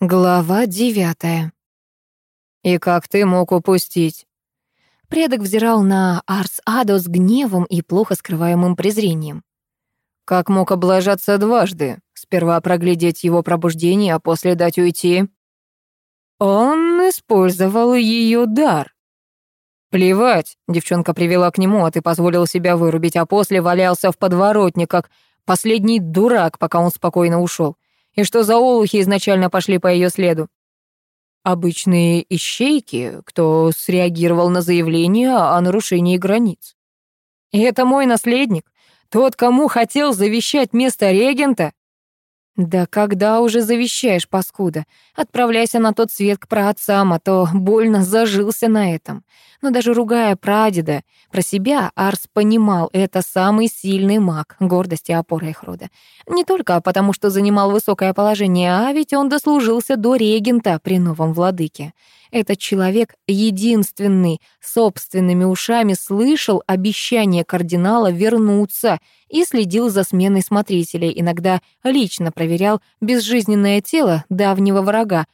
Глава девятая. «И как ты мог упустить?» Предок взирал на Арс Адо с гневом и плохо скрываемым презрением. «Как мог облажаться дважды? Сперва проглядеть его пробуждение, а после дать уйти?» «Он использовал ее дар». «Плевать», — девчонка привела к нему, а ты позволил себя вырубить, а после валялся в подворотне, как последний дурак, пока он спокойно ушел. И что за олухи изначально пошли по ее следу? Обычные ищейки, кто среагировал на заявление о нарушении границ. И это мой наследник, тот, кому хотел завещать место регента? Да когда уже завещаешь, паскуда? Отправляйся на тот свет к праотцам, а то больно зажился на этом. Но даже ругая прадеда, про себя Арс понимал, это самый сильный маг, гордость и опора их рода. Не только потому, что занимал высокое положение, а ведь он дослужился до регента при новом владыке. Этот человек единственный собственными ушами слышал обещание кардинала вернуться и следил за сменой смотрителей, иногда лично проверял безжизненное тело давнего врага,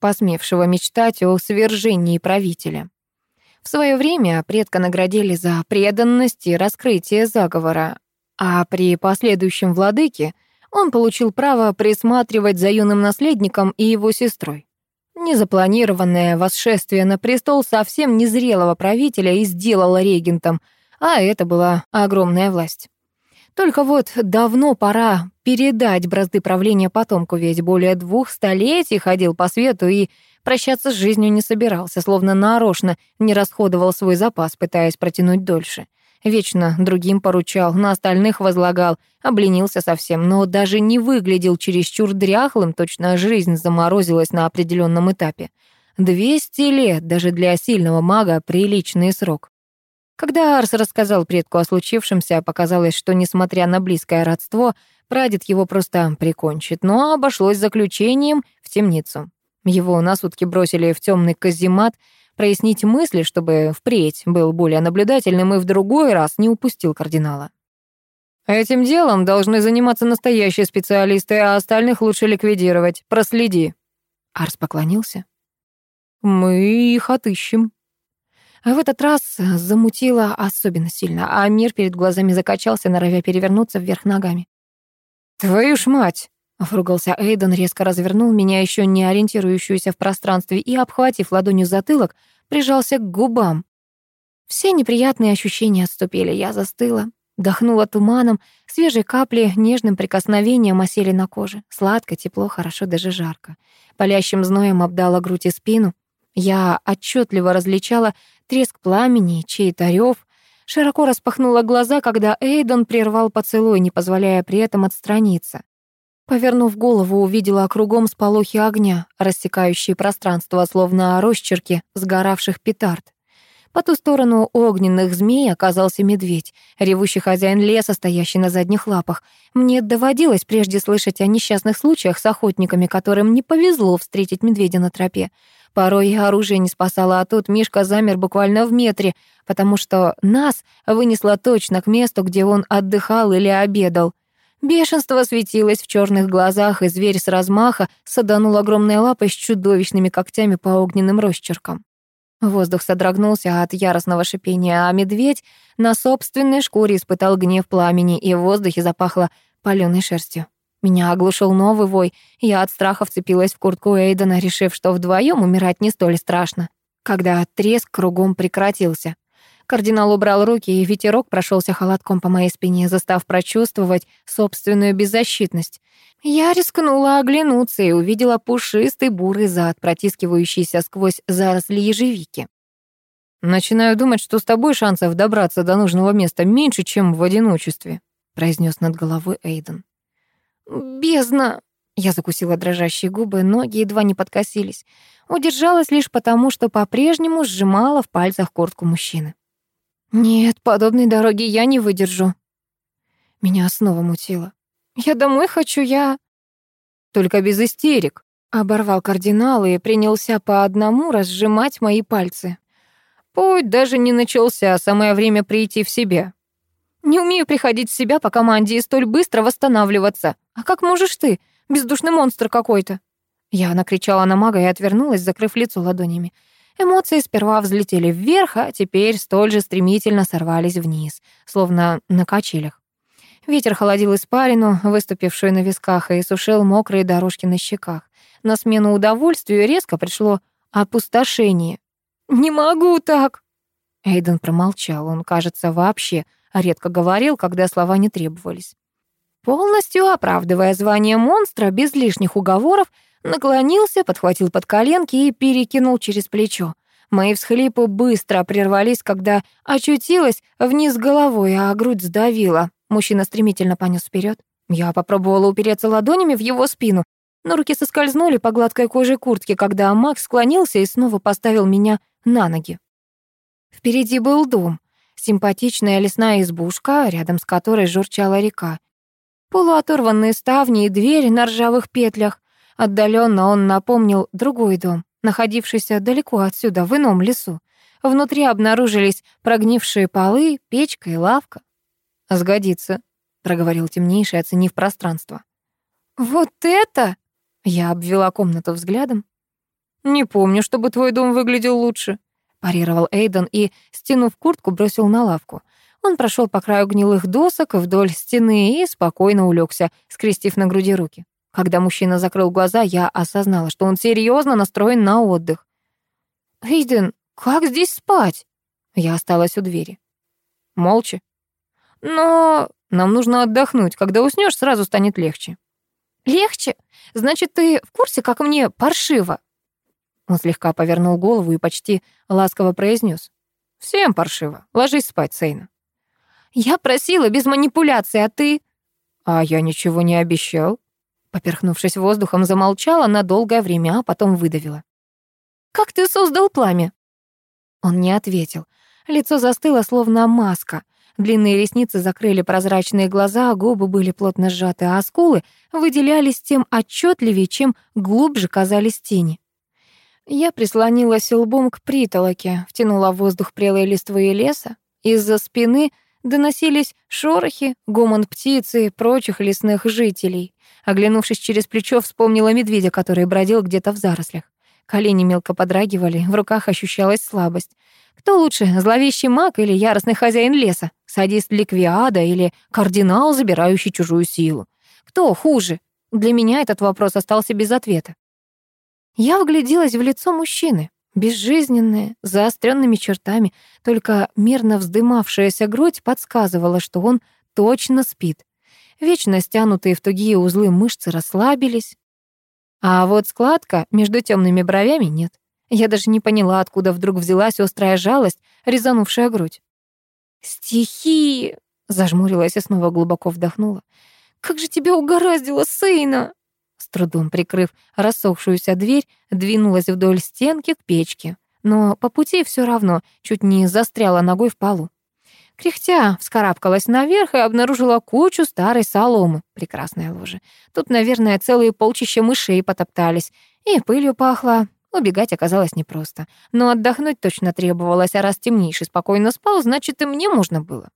посмевшего мечтать о свержении правителя. В свое время предка наградили за преданность и раскрытие заговора, а при последующем владыке он получил право присматривать за юным наследником и его сестрой. Незапланированное восшествие на престол совсем незрелого правителя и сделало регентом, а это была огромная власть. Только вот давно пора передать бразды правления потомку, ведь более двух столетий ходил по свету и прощаться с жизнью не собирался, словно нарочно не расходовал свой запас, пытаясь протянуть дольше. Вечно другим поручал, на остальных возлагал, обленился совсем, но даже не выглядел чересчур дряхлым, точно жизнь заморозилась на определенном этапе. Двести лет даже для сильного мага приличный срок. Когда Арс рассказал предку о случившемся, показалось, что, несмотря на близкое родство, прадед его просто прикончит, но обошлось заключением в темницу. Его на сутки бросили в темный каземат, прояснить мысли, чтобы впредь был более наблюдательным и в другой раз не упустил кардинала. Этим делом должны заниматься настоящие специалисты, а остальных лучше ликвидировать. Проследи. Арс поклонился. Мы их отыщем. В этот раз замутило особенно сильно, а мир перед глазами закачался, норовя перевернуться вверх ногами. «Твою ж мать!» Выругался Эйден, резко развернул меня, еще не ориентирующуюся в пространстве, и, обхватив ладонью затылок, прижался к губам. Все неприятные ощущения отступили, я застыла, дохнула туманом, свежие капли нежным прикосновением осели на коже. Сладко, тепло, хорошо, даже жарко. Палящим зноем обдала грудь и спину. Я отчетливо различала треск пламени, чей-то рёв, широко распахнула глаза, когда Эйден прервал поцелуй, не позволяя при этом отстраниться. Повернув голову, увидела кругом сполохи огня, рассекающие пространство, словно росчерки сгоравших петард. По ту сторону огненных змей оказался медведь, ревущий хозяин леса, стоящий на задних лапах. Мне доводилось прежде слышать о несчастных случаях с охотниками, которым не повезло встретить медведя на тропе. Порой оружие не спасало, а тут Мишка замер буквально в метре, потому что нас вынесло точно к месту, где он отдыхал или обедал. Бешенство светилось в черных глазах, и зверь с размаха саданул огромной лапой с чудовищными когтями по огненным росчеркам. Воздух содрогнулся от яростного шипения, а медведь на собственной шкуре испытал гнев пламени, и в воздухе запахло палёной шерстью. Меня оглушил новый вой, я от страха вцепилась в куртку Эйдена, решив, что вдвоем умирать не столь страшно. Когда треск кругом прекратился, Кардинал убрал руки, и ветерок прошелся холодком по моей спине, застав прочувствовать собственную беззащитность. Я рискнула оглянуться и увидела пушистый бурый зад, протискивающийся сквозь заросли ежевики. «Начинаю думать, что с тобой шансов добраться до нужного места меньше, чем в одиночестве», произнес над головой Эйден. «Бездна!» Я закусила дрожащие губы, ноги едва не подкосились. Удержалась лишь потому, что по-прежнему сжимала в пальцах куртку мужчины. Нет, подобной дороги я не выдержу. Меня снова мутило. Я домой хочу, я... Только без истерик. Оборвал кардинал и принялся по одному разжимать мои пальцы. Путь даже не начался, самое время прийти в себя. Не умею приходить в себя по команде и столь быстро восстанавливаться. А как можешь ты, бездушный монстр какой-то? Я накричала на мага и отвернулась, закрыв лицо ладонями. Эмоции сперва взлетели вверх, а теперь столь же стремительно сорвались вниз, словно на качелях. Ветер холодил испарину, выступившую на висках, и сушил мокрые дорожки на щеках. На смену удовольствию резко пришло опустошение. «Не могу так!» Эйден промолчал. Он, кажется, вообще редко говорил, когда слова не требовались. Полностью оправдывая звание монстра без лишних уговоров, наклонился, подхватил под коленки и перекинул через плечо. Мои всхлипы быстро прервались, когда очутилась вниз головой, а грудь сдавила. Мужчина стремительно понес вперед. Я попробовала упереться ладонями в его спину, но руки соскользнули по гладкой коже куртки, когда Макс склонился и снова поставил меня на ноги. Впереди был дом, симпатичная лесная избушка, рядом с которой журчала река. Полуоторванные ставни и дверь на ржавых петлях. Отдаленно он напомнил другой дом, находившийся далеко отсюда, в ином лесу. Внутри обнаружились прогнившие полы, печка и лавка. «Сгодится», — проговорил темнейший, оценив пространство. «Вот это!» — я обвела комнату взглядом. «Не помню, чтобы твой дом выглядел лучше», — парировал Эйден и, стянув куртку, бросил на лавку. Он прошел по краю гнилых досок вдоль стены и спокойно улегся, скрестив на груди руки. Когда мужчина закрыл глаза, я осознала, что он серьезно настроен на отдых. «Эйден, как здесь спать?» Я осталась у двери. Молча. «Но нам нужно отдохнуть. Когда уснешь, сразу станет легче». «Легче? Значит, ты в курсе, как мне паршиво?» Он слегка повернул голову и почти ласково произнес: «Всем паршиво. Ложись спать, Сейна». Я просила без манипуляций, а ты...» «А я ничего не обещал». Поперхнувшись воздухом, замолчала на долгое время, а потом выдавила. «Как ты создал пламя?» Он не ответил. Лицо застыло, словно маска. Длинные ресницы закрыли прозрачные глаза, губы были плотно сжаты, а скулы выделялись тем отчетливее, чем глубже казались тени. Я прислонилась лбом к притолоке, втянула в воздух прелые листвы леса. Из-за спины Доносились шорохи, гомон птицы и прочих лесных жителей. Оглянувшись через плечо, вспомнила медведя, который бродил где-то в зарослях. Колени мелко подрагивали, в руках ощущалась слабость. Кто лучше, зловещий маг или яростный хозяин леса? Садист Ликвиада или кардинал, забирающий чужую силу? Кто хуже? Для меня этот вопрос остался без ответа. Я вгляделась в лицо мужчины. Безжизненная, с заостренными чертами, только мирно вздымавшаяся грудь подсказывала, что он точно спит. Вечно стянутые в тугие узлы мышцы расслабились. А вот складка между темными бровями нет. Я даже не поняла, откуда вдруг взялась острая жалость, резанувшая грудь. «Стихи!» — зажмурилась и снова глубоко вдохнула. «Как же тебя угораздило, сына!» С трудом прикрыв рассохшуюся дверь, двинулась вдоль стенки к печке, но по пути все равно чуть не застряла ногой в полу. Кряхтя вскарабкалась наверх и обнаружила кучу старой соломы. Прекрасная ложа. Тут, наверное, целые полчища мышей потоптались. И пылью пахло. Убегать оказалось непросто. Но отдохнуть точно требовалось, а раз темнейший спокойно спал, значит, и мне можно было.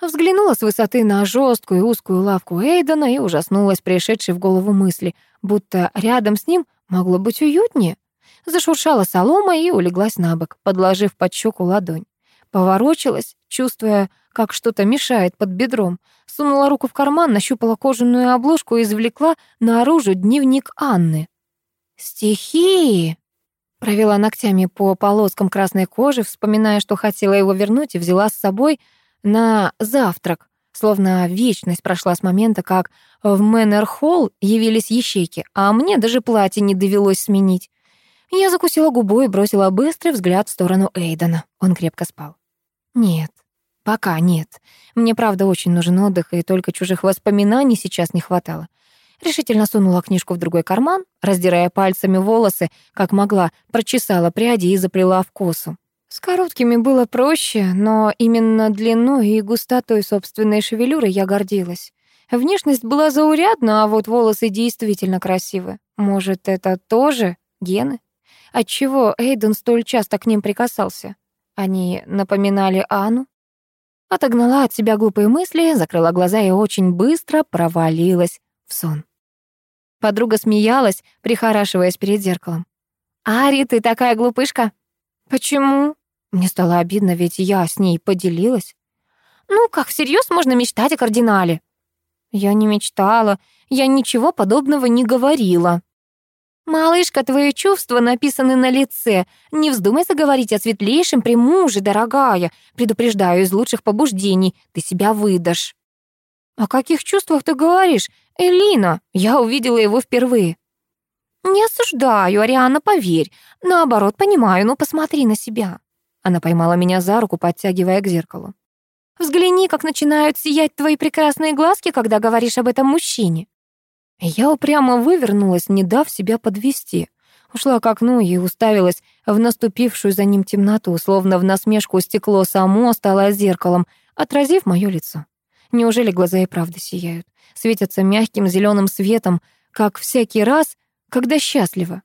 Взглянула с высоты на жесткую узкую лавку Эйдена и ужаснулась пришедшей в голову мысли, будто рядом с ним могло быть уютнее. Зашуршала солома и улеглась на бок, подложив под щеку ладонь. Поворочилась, чувствуя, как что-то мешает под бедром. Сунула руку в карман, нащупала кожаную обложку и извлекла наружу дневник Анны. «Стихи!» Провела ногтями по полоскам красной кожи, вспоминая, что хотела его вернуть, и взяла с собой — на завтрак, словно вечность прошла с момента, как в Мэннер-Холл явились ящейки, а мне даже платье не довелось сменить. Я закусила губу и бросила быстрый взгляд в сторону Эйдена. Он крепко спал. Нет, пока нет. Мне, правда, очень нужен отдых, и только чужих воспоминаний сейчас не хватало. Решительно сунула книжку в другой карман, раздирая пальцами волосы, как могла, прочесала пряди и заплела в косу. С короткими было проще, но именно длиной и густотой собственной шевелюры я гордилась. Внешность была заурядна, а вот волосы действительно красивы. Может, это тоже гены? Отчего Эйден столь часто к ним прикасался? Они напоминали Анну? Отогнала от себя глупые мысли, закрыла глаза и очень быстро провалилась в сон. Подруга смеялась, прихорашиваясь перед зеркалом. «Ари, ты такая глупышка!» «Почему?» Мне стало обидно, ведь я с ней поделилась. «Ну, как всерьез можно мечтать о кардинале?» «Я не мечтала, я ничего подобного не говорила». «Малышка, твои чувства написаны на лице. Не вздумай заговорить о светлейшем при муже, дорогая. Предупреждаю из лучших побуждений. Ты себя выдашь». «О каких чувствах ты говоришь? Элина, я увидела его впервые». «Не осуждаю, Ариана, поверь. Наоборот, понимаю, но посмотри на себя». Она поймала меня за руку, подтягивая к зеркалу. «Взгляни, как начинают сиять твои прекрасные глазки, когда говоришь об этом мужчине». Я упрямо вывернулась, не дав себя подвести. Ушла к окну и уставилась в наступившую за ним темноту, словно в насмешку стекло само стало зеркалом, отразив мое лицо. Неужели глаза и правда сияют? Светятся мягким зеленым светом, как всякий раз, когда счастлива.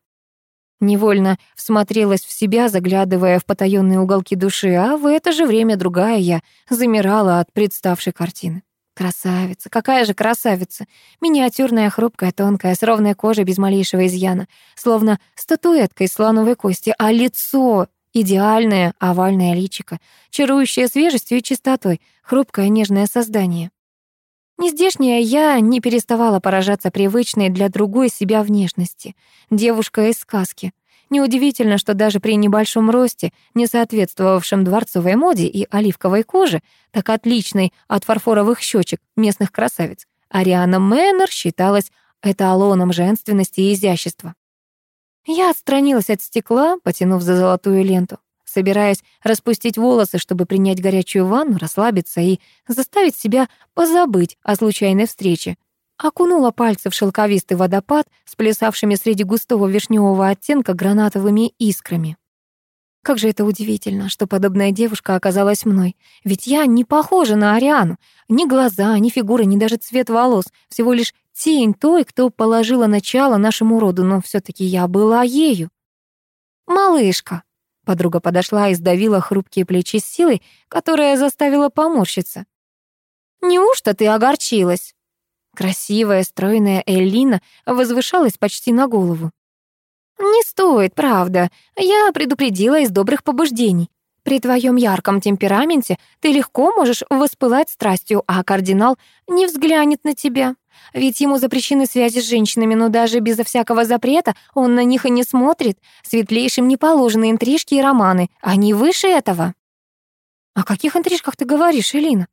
Невольно всмотрелась в себя, заглядывая в потаённые уголки души, а в это же время другая я замирала от представшей картины. Красавица, какая же красавица! Миниатюрная, хрупкая, тонкая, с ровной кожей, без малейшего изъяна, словно статуэтка из слоновой кости, а лицо идеальное, овальное личико, чарующее свежестью и чистотой, хрупкое нежное создание. Нездешняя я не переставала поражаться привычной для другой себя внешности. Девушка из сказки — Неудивительно, что даже при небольшом росте, не соответствовавшем дворцовой моде и оливковой коже, так отличной от фарфоровых щечек местных красавиц, Ариана Мэннер считалась эталоном женственности и изящества. Я отстранилась от стекла, потянув за золотую ленту, собираясь распустить волосы, чтобы принять горячую ванну, расслабиться и заставить себя позабыть о случайной встрече, окунула пальцы в шелковистый водопад с среди густого вишневого оттенка гранатовыми искрами. Как же это удивительно, что подобная девушка оказалась мной. Ведь я не похожа на Ариану. Ни глаза, ни фигура, ни даже цвет волос. Всего лишь тень той, кто положила начало нашему роду, но все таки я была ею. «Малышка», — подруга подошла и сдавила хрупкие плечи с силой, которая заставила поморщиться. «Неужто ты огорчилась?» Красивая, стройная Эллина возвышалась почти на голову. «Не стоит, правда. Я предупредила из добрых побуждений. При твоем ярком темпераменте ты легко можешь воспылать страстью, а кардинал не взглянет на тебя. Ведь ему запрещены связи с женщинами, но даже безо всякого запрета он на них и не смотрит. Светлейшим не положены интрижки и романы. Они выше этого». «О каких интрижках ты говоришь, Элина?»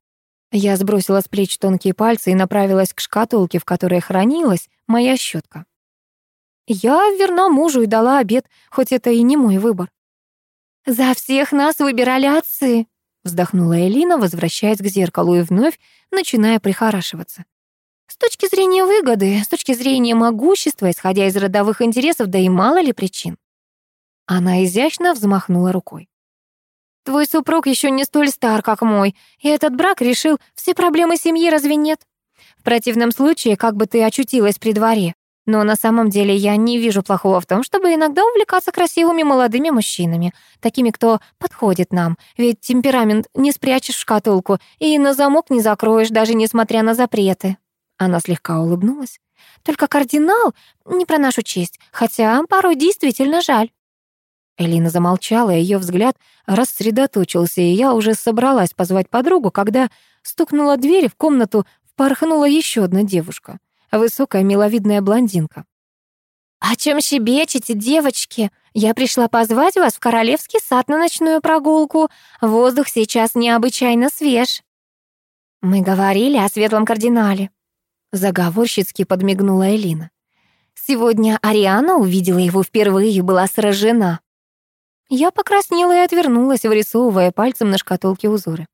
Я сбросила с плеч тонкие пальцы и направилась к шкатулке, в которой хранилась моя щетка. Я верна мужу и дала обед, хоть это и не мой выбор. «За всех нас выбирали отцы», — вздохнула Элина, возвращаясь к зеркалу и вновь начиная прихорашиваться. «С точки зрения выгоды, с точки зрения могущества, исходя из родовых интересов, да и мало ли причин». Она изящно взмахнула рукой. Твой супруг еще не столь стар, как мой, и этот брак решил все проблемы семьи, разве нет? В противном случае, как бы ты очутилась при дворе. Но на самом деле я не вижу плохого в том, чтобы иногда увлекаться красивыми молодыми мужчинами, такими, кто подходит нам, ведь темперамент не спрячешь в шкатулку и на замок не закроешь, даже несмотря на запреты. Она слегка улыбнулась. Только кардинал не про нашу честь, хотя порой действительно жаль. Элина замолчала, ее взгляд рассредоточился, и я уже собралась позвать подругу, когда стукнула дверь, в комнату впорхнула еще одна девушка, высокая миловидная блондинка. «О чем щебечете, девочки? Я пришла позвать вас в Королевский сад на ночную прогулку. Воздух сейчас необычайно свеж». «Мы говорили о светлом кардинале», — заговорщицки подмигнула Элина. «Сегодня Ариана увидела его впервые и была сражена. Я покраснела и отвернулась, вырисовывая пальцем на шкатулке узоры.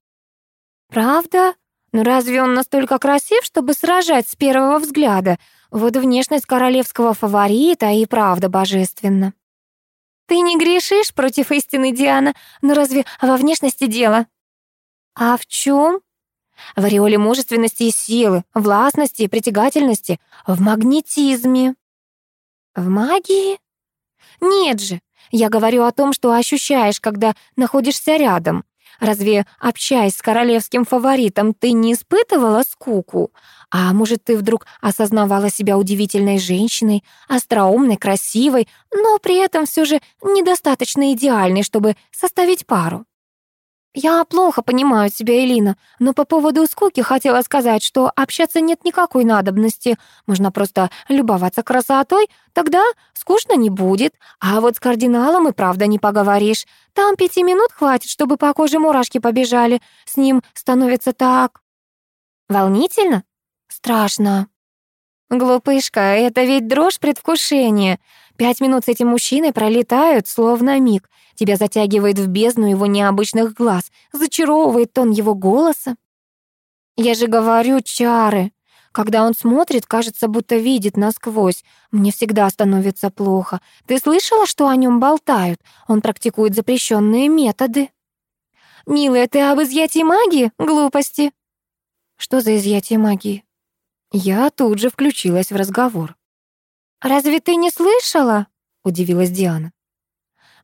«Правда? Но разве он настолько красив, чтобы сражать с первого взгляда? Вот внешность королевского фаворита и правда божественна». «Ты не грешишь против истины, Диана, но разве во внешности дело?» «А в чем? В ореоле мужественности и силы, властности и притягательности, в магнетизме». «В магии?» «Нет же, я говорю о том, что ощущаешь, когда находишься рядом. Разве, общаясь с королевским фаворитом, ты не испытывала скуку? А может, ты вдруг осознавала себя удивительной женщиной, остроумной, красивой, но при этом все же недостаточно идеальной, чтобы составить пару? «Я плохо понимаю тебя, Элина, но по поводу скуки хотела сказать, что общаться нет никакой надобности. Можно просто любоваться красотой, тогда скучно не будет. А вот с кардиналом и правда не поговоришь. Там пяти минут хватит, чтобы по коже мурашки побежали. С ним становится так... Волнительно? Страшно. Глупышка, это ведь дрожь предвкушения. Пять минут с этим мужчиной пролетают, словно миг. Тебя затягивает в бездну его необычных глаз, зачаровывает тон его голоса. Я же говорю, чары. Когда он смотрит, кажется, будто видит насквозь. Мне всегда становится плохо. Ты слышала, что о нем болтают? Он практикует запрещенные методы. Милая, ты об изъятии магии? Глупости. Что за изъятие магии? Я тут же включилась в разговор. «Разве ты не слышала?» — удивилась Диана.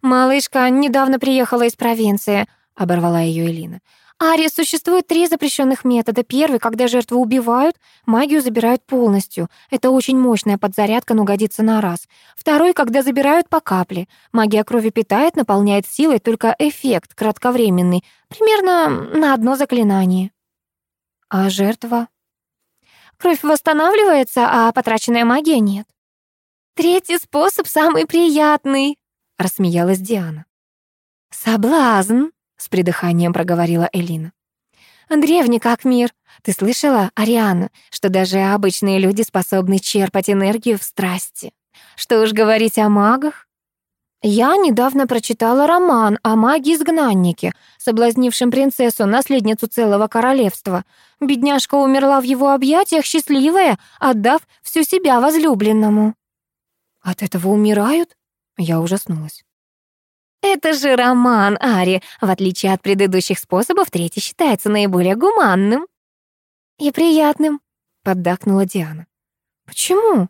«Малышка недавно приехала из провинции», — оборвала ее Элина. «Ари, существует три запрещенных метода. Первый, когда жертву убивают, магию забирают полностью. Это очень мощная подзарядка, но годится на раз. Второй, когда забирают по капле. Магия крови питает, наполняет силой, только эффект кратковременный, примерно на одно заклинание». «А жертва?» «Кровь восстанавливается, а потраченная магия нет». «Третий способ самый приятный», — рассмеялась Диана. «Соблазн», — с придыханием проговорила Элина. «Древний как мир. Ты слышала, Ариана, что даже обычные люди способны черпать энергию в страсти? Что уж говорить о магах?» Я недавно прочитала роман о маге-изгнаннике, соблазнившем принцессу, наследницу целого королевства. Бедняжка умерла в его объятиях, счастливая, отдав всю себя возлюбленному. От этого умирают? Я ужаснулась. Это же роман, Ари. В отличие от предыдущих способов, третий считается наиболее гуманным. И приятным, поддакнула Диана. Почему?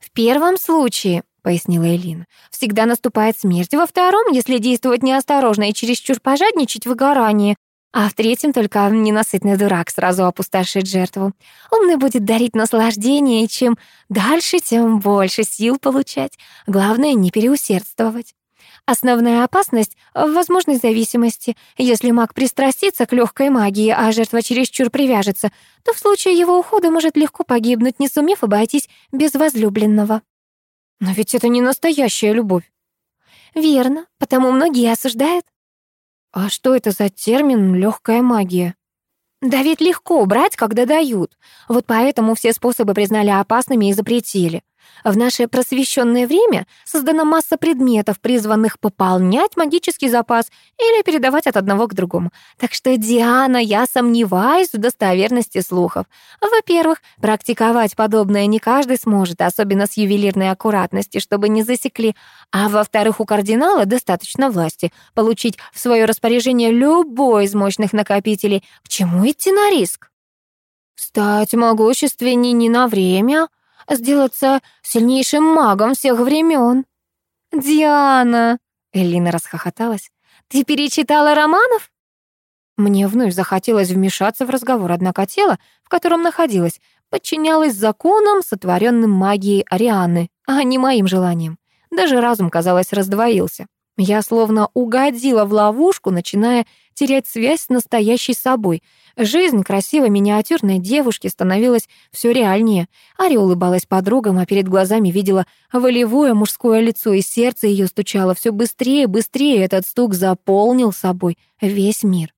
В первом случае, пояснила Элина, всегда наступает смерть. Во втором, если действовать неосторожно и чересчур пожадничать, выгорание а в третьем только ненасытный дурак сразу опустошит жертву. Умный будет дарить наслаждение, и чем дальше, тем больше сил получать. Главное, не переусердствовать. Основная опасность в возможной зависимости. Если маг пристрастится к легкой магии, а жертва чересчур привяжется, то в случае его ухода может легко погибнуть, не сумев обойтись без возлюбленного. Но ведь это не настоящая любовь. Верно, потому многие осуждают. А что это за термин «легкая магия»? Да ведь легко брать, когда дают. Вот поэтому все способы признали опасными и запретили. В наше просвещенное время создана масса предметов, призванных пополнять магический запас или передавать от одного к другому. Так что, Диана, я сомневаюсь в достоверности слухов. Во-первых, практиковать подобное не каждый сможет, особенно с ювелирной аккуратностью, чтобы не засекли. А во-вторых, у кардинала достаточно власти получить в свое распоряжение любой из мощных накопителей. К чему идти на риск? Стать могущественней не на время, сделаться сильнейшим магом всех времен. «Диана!» — Элина расхохоталась. «Ты перечитала романов?» Мне вновь захотелось вмешаться в разговор, однако тело, в котором находилась, подчинялось законам, сотворенным магией Арианы, а не моим желаниям. Даже разум, казалось, раздвоился. Я словно угодила в ловушку, начиная терять связь с настоящей собой. Жизнь красивой миниатюрной девушки становилась все реальнее. Ари улыбалась подругам, а перед глазами видела волевое мужское лицо, и сердце ее стучало все быстрее, быстрее. Этот стук заполнил собой весь мир.